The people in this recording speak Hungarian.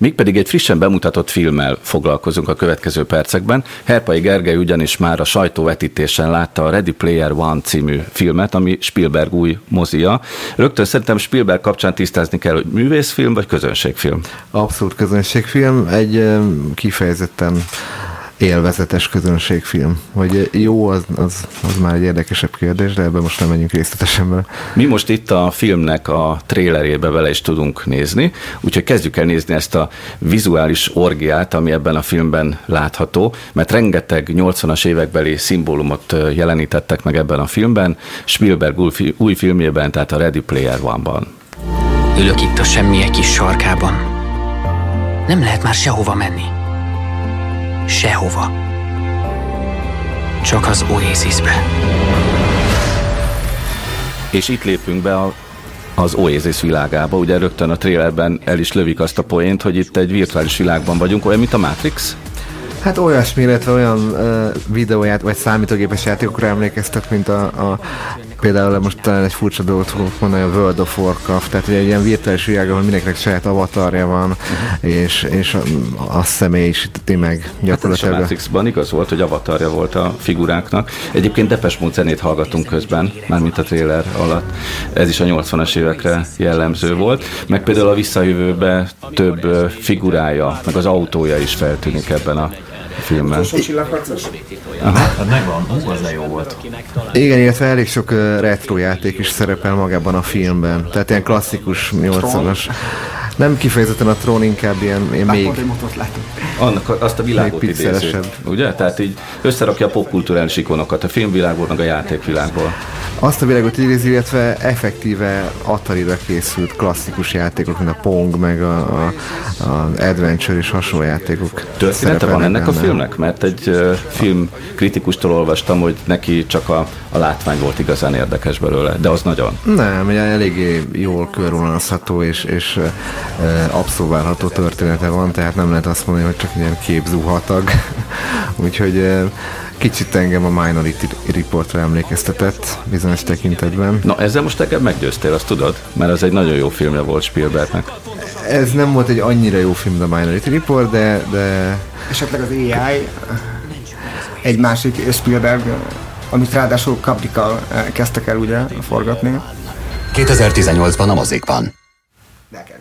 Mégpedig egy frissen bemutatott filmmel foglalkozunk a következő percekben. Herpai Gergely ugyanis már a sajtóvetítésen látta a Ready Player One című filmet, ami Spielberg új mozia. Rögtön szerintem Spielberg kapcsán tisztázni kell, hogy művészfilm vagy közönségfilm. Abszolút közönségfilm, egy kifejezetten élvezetes közönségfilm. Hogy jó, az, az, az már egy érdekesebb kérdés, de ebben most nem menjünk részletesen bele. Mi most itt a filmnek a trélerébe vele is tudunk nézni, úgyhogy kezdjük el nézni ezt a vizuális orgiát, ami ebben a filmben látható, mert rengeteg 80-as évekbeli szimbólumot jelenítettek meg ebben a filmben, Spielberg új filmjében, tehát a Ready Player One-ban. Ülök itt a semmi egy kis sarkában. Nem lehet már sehova menni sehova. Csak az Oasisbe. És itt lépünk be a az Oasis világába. Ugye rögtön a trailerben el is lövik azt a poént, hogy itt egy virtuális világban vagyunk, olyan, mint a Matrix. Hát olyasmi, illetve olyan uh, videóját, vagy számítógépes játékokra emlékeztet, mint a, a például most talán egy furcsa dolgot fogok mondani, a World of Warcraft, tehát egy ilyen virtuális világ, ahol mindenkinek saját avatarja van, uh-huh. és, és a, a személy is meg gyakorlatilag. Hát a Matrixban igaz volt, hogy avatarja volt a figuráknak. Egyébként Depes Mód zenét hallgatunk közben, mármint a trailer alatt. Ez is a 80-as évekre jellemző volt. Meg például a visszajövőbe több figurája, meg az autója is feltűnik ebben a filmmel. Hát megvan, az de jó volt. Igen, illetve elég sok retro játék is szerepel magában a filmben. Tehát ilyen klasszikus 80-as. Nem kifejezetten a Tron, inkább ilyen, ilyen még... Annak azt a világot idézi, ugye? Tehát így összerakja a popkulturális ikonokat a filmvilágból, meg a játékvilágból. Azt a világot idézi, illetve effektíve atari készült klasszikus játékok, mint a Pong, meg a, a, a Adventure és hasonló játékok. Története van ennek a filmnek? Mert egy uh, film kritikustól olvastam, hogy neki csak a, a látvány volt igazán érdekes belőle, de az nagyon. Nem, eléggé jól körvonalazható és, és uh, abszolválható története van, tehát nem lehet azt mondani, hogy csak ilyen képzúhatag. Úgyhogy Kicsit engem a Minority Reportra emlékeztetett bizonyos tekintetben. Na ezzel most nekem meggyőztél, azt tudod? Mert ez egy nagyon jó filmje volt Spielbergnek. Ez nem volt egy annyira jó film, a Minority Report, de... de... Esetleg az AI, egy másik Spielberg, amit ráadásul Caprical kezdtek el ugye forgatni. 2018-ban a mozikban. De kell